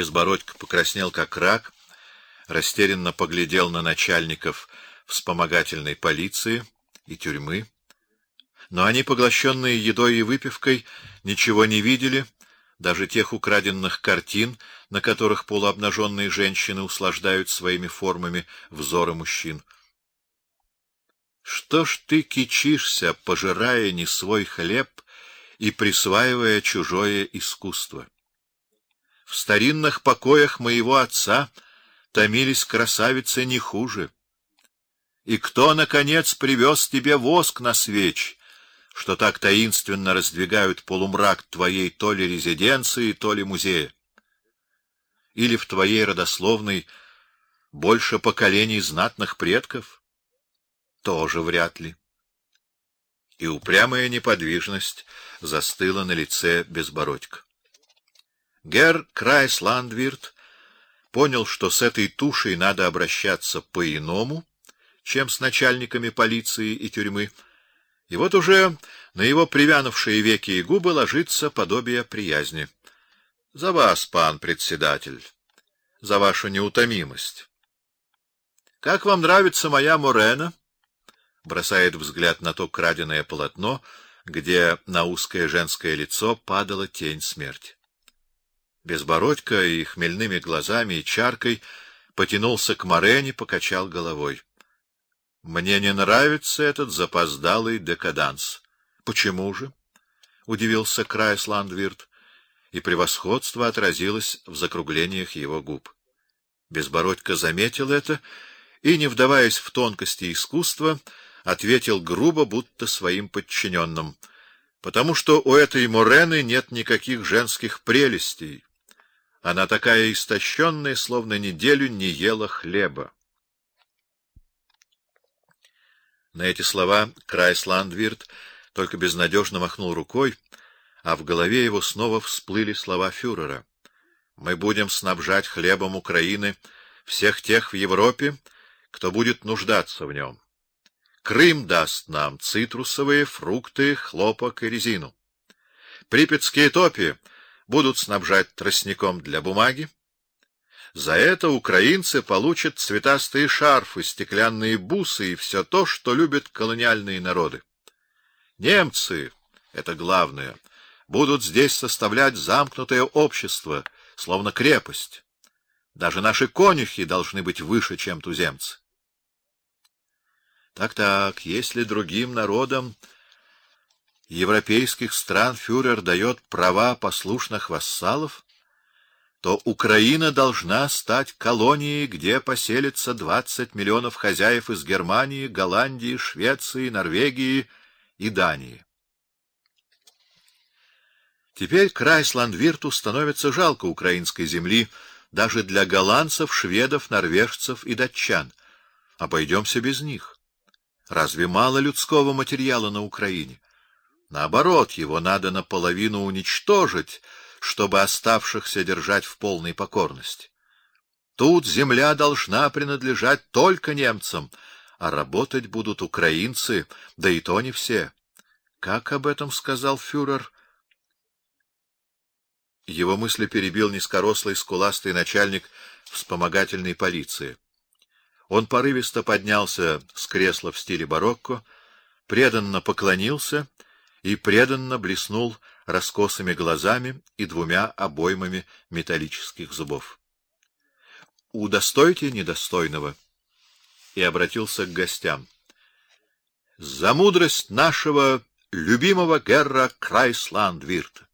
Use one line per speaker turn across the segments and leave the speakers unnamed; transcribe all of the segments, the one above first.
Безбородько покраснел как рак, растерянно поглядел на начальников вспомогательной полиции и тюрьмы. Но они, поглощенные едой и выпивкой, ничего не видели, даже тех украденных картин, на которых полуобнаженные женщины услаждают своими формами взоры мужчин. Что ж ты кичишься, пожирая не свой хлеб и присваивая чужое искусство? В старинных покоях моего отца томились красавицы не хуже. И кто наконец привез тебе воск на свеч, что так таинственно раздвигают полумрак твоей то ли резиденции, то ли музея? Или в твоей родословной больше поколений знатных предков? Тоже вряд ли. И упрямая неподвижность застыла на лице Безбородька. Гер Крайсландвирт понял, что с этой тушей надо обращаться по-иному, чем с начальниками полиции и тюрьмы. И вот уже на его привянувшие веки и губы ложится подобие приязни. За вас, пан председатель, за вашу неутомимость. Как вам нравится моя Морена? Бросает взгляд на то краденое полотно, где на узкое женское лицо падала тень смерти. Безбородько и хмельными глазами и чаркой потянулся к Морене, покачал головой. Мне не нравится этот запоздалый декаданс. Почему же? удивился Крайсландвирт, и превосходство отразилось в закруглениях его губ. Безбородько заметил это и, не вдаваясь в тонкости искусства, ответил грубо, будто своим подчиненным, потому что у этой Морены нет никаких женских прелестей. Она такая истощенная, словно неделю не ела хлеба. На эти слова Крайсландвирт только безнадежно махнул рукой, а в голове его снова всплыли слова фюрера: "Мы будем снабжать хлебом Украины всех тех в Европе, кто будет нуждаться в нем. Крым даст нам цитрусовые, фрукты, хлопок и резину. Припятские топи будут снабжать тростником для бумаги. За это украинцы получат цветастые шарфы, стеклянные бусы и все то, что любят колониальные народы. Немцы это главное будут здесь составлять замкнутое общество, словно крепость. Даже наши конюхи должны быть выше, чем туземцы. Так-так, если другим народам европейских стран фюрер дает права послушных вассалов, то Украина должна стать колонией, где поселится 20 миллионов хозяев из Германии, Голландии, Швеции, Норвегии и Дании. Теперь Крайсландвирту становится жалко украинской земли даже для голландцев, шведов, норвежцев и датчан. Обойдемся без них. Разве мало людского материала на Украине? Наоборот, его надо наполовину уничтожить, чтобы оставшихся держать в полной покорности. Тут земля должна принадлежать только немцам, а работать будут украинцы, да и то не все. Как об этом сказал фюрер? Его мысли перебил низкорослый скуластый начальник вспомогательной полиции. Он порывисто поднялся с кресла в стиле барокко, преданно поклонился и преданно блеснул раскосыми глазами и двумя обоймами металлических зубов. Удостойте недостойного и обратился к гостям. За мудрость нашего любимого Герра Крайсландвирта.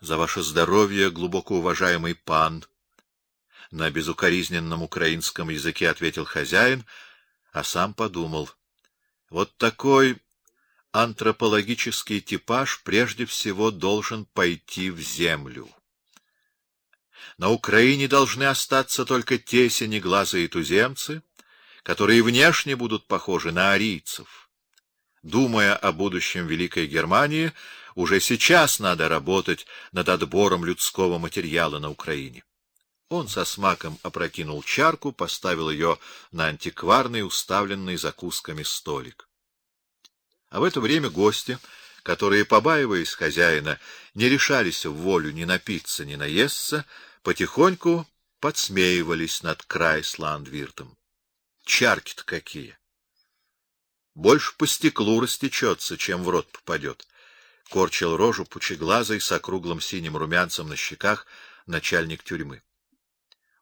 За ваше здоровье, глубоко уважаемый пан, на безукоризненном украинском языке ответил хозяин, а сам подумал: вот такой антропологический типаж прежде всего должен пойти в землю. На Украине должны остаться только те синеглазые туземцы, которые внешне будут похожи на арийцев. Думая о будущем великой Германии, уже сейчас надо работать над отбором людского материала на Украине. Он со смаком опрокинул чарку, поставил ее на антикварный, уставленный закусками столик. А в это время гости, которые, побаиваясь хозяина, не решались в волю ни напиться, ни наесться, потихоньку подсмеивались над Крайсландвиртом. Чарки-то какие! Больше по стеклу растечется, чем в рот попадет. Корчил рожу пучеглазый с округлым синим румянцем на щеках начальник тюрьмы.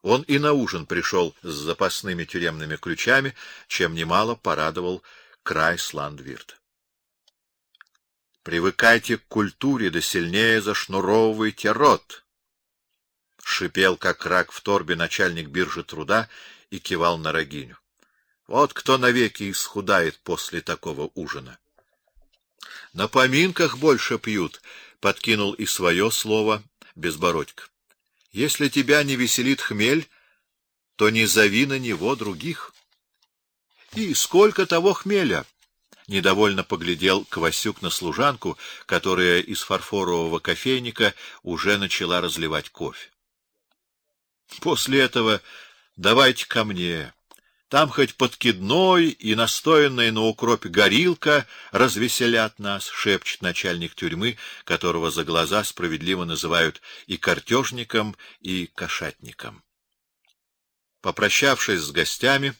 Он и на ужин пришел с запасными тюремными ключами, чем немало порадовал Крайсландвирт. Привыкайте к культуре, да сильнее зашнуровывайте рот. Шипел, как рак в торбе, начальник биржи труда и кивал на Рогиню. Вот кто навеки исхудает после такого ужина. На поминках больше пьют, подкинул и свое слово Безбородько. Если тебя не веселит хмель, то не зови на него других. И сколько того хмеля? Недовольно поглядел Квасюк на служанку, которая из фарфорового кофейника уже начала разливать кофе. После этого давайте ко мне. Там хоть подкидной и настоянная на укропе горилка развеселят нас, шепчет начальник тюрьмы, которого за глаза справедливо называют и картежником, и кошатником. Попрощавшись с гостями,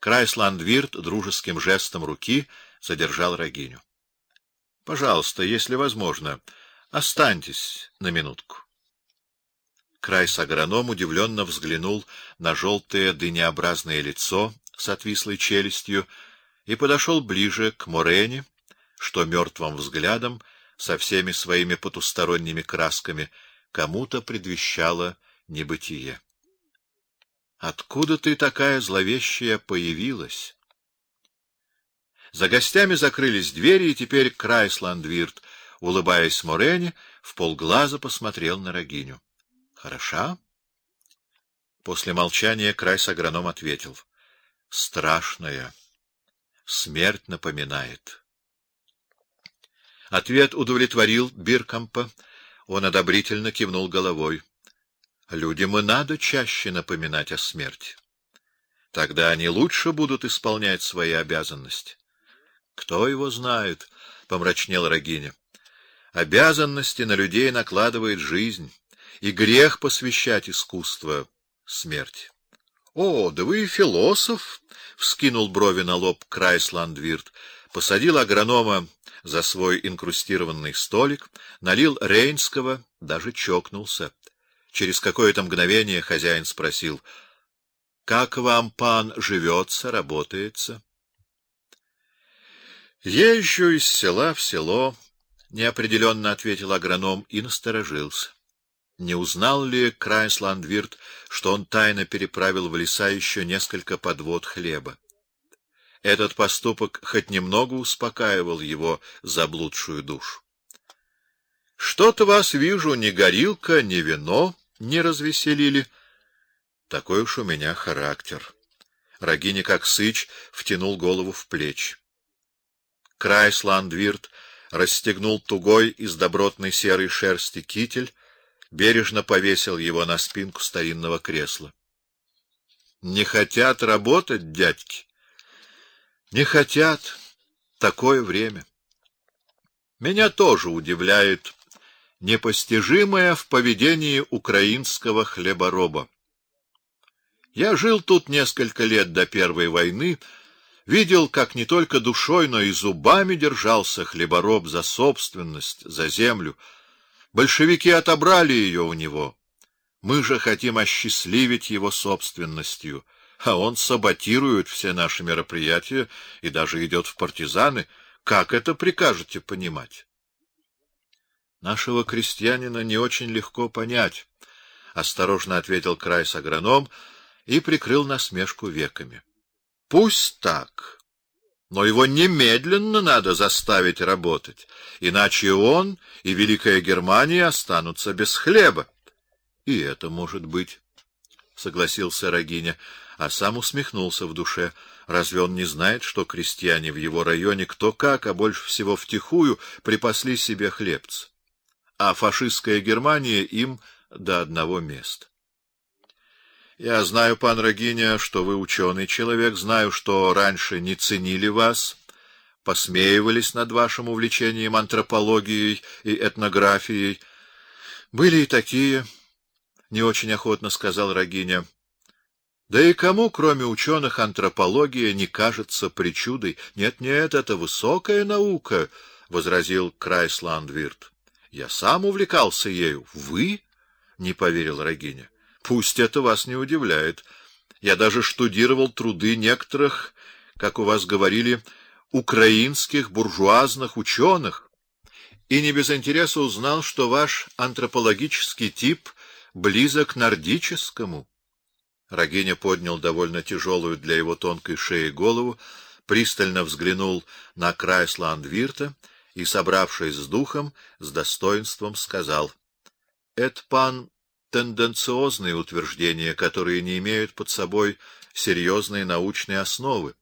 Крайсландвирт дружеским жестом руки задержал Рогиню. Пожалуйста, если возможно, останьтесь на минутку. Крайс агроном удивленно взглянул на желтое дынеобразное лицо с отвислой челюстью и подошел ближе к Морене, что мертвым взглядом со всеми своими потусторонними красками кому-то предвещало небытие. Откуда ты такая зловещая появилась? За гостями закрылись двери, и теперь Крайсландвирт, улыбаясь Морене, в полглаза посмотрел на Рогиню. Хороша? После молчания Крайс агроном ответил: страшная. Смерть напоминает. Ответ удовлетворил Биркампа. Он одобрительно кивнул головой. Людям и надо чаще напоминать о смерти. Тогда они лучше будут исполнять свои обязанности. Кто его знает, помрачнел Рогиня. Обязанности на людей накладывает жизнь и грех посвящать искусство смерти. О, да вы философ, вскинул брови на лоб Крайсландвирт, посадил агронома за свой инкрустированный столик, налил рейнского, даже чокнулся. Через какое-то мгновение хозяин спросил: "Как вам, пан, живется, работается?" "Езжу из села в село", неопределенно ответил агроном и насторожился. Не узнал ли Крайсландвирт, что он тайно переправил в леса еще несколько подвод хлеба? Этот поступок хоть немного успокаивал его заблудшую душу. Что-то вас вижу, ни горилка, ни вино не развеселили. Такой уж у меня характер. Рогиня, как сыч, втянул голову в плечи. Крайсландвирт расстегнул тугой из добротной серой шерсти китель, бережно повесил его на спинку старинного кресла. Не хотят работать, дядьки. Не хотят. Такое время. Меня тоже удивляет непостижимое в поведении украинского хлебороба. Я жил тут несколько лет до первой войны, видел, как не только душой, но и зубами держался хлебороб за собственность, за землю. Большевики отобрали ее у него. Мы же хотим осчастливить его собственностью, а он саботирует все наши мероприятия и даже идет в партизаны. Как это прикажете понимать? Нашего крестьянина не очень легко понять, осторожно ответил Крайс агроном и прикрыл насмешку веками. Пусть так но его немедленно надо заставить работать, иначе он и Великая Германия останутся без хлеба. И это может быть, согласился Рогиня, а сам усмехнулся в душе. Разве он не знает, что крестьяне в его районе кто как, а больше всего втихую припасли себе хлебц, а фашистская Германия им до одного места. Я знаю, пан Рогиня, что вы ученый человек, знаю, что раньше не ценили вас, посмеивались над вашим увлечением антропологией и этнографией. Были и такие, не очень охотно сказал Рогиня. Да и кому, кроме ученых, антропология не кажется причудой? Нет, нет, это высокая наука, возразил Крайсландвирт. Я сам увлекался ею. Вы? не поверил Рогиня. Пусть это вас не удивляет. Я даже штудировал труды некоторых, как у вас говорили, украинских буржуазных ученых, и не без интереса узнал, что ваш антропологический тип близок к нордическому. Рогиня поднял довольно тяжелую для его тонкой шеи голову, пристально взглянул на край Сландвирта и, собравшись с духом, с достоинством сказал: "Это пан тенденциозные утверждения, которые не имеют под собой серьезной научной основы.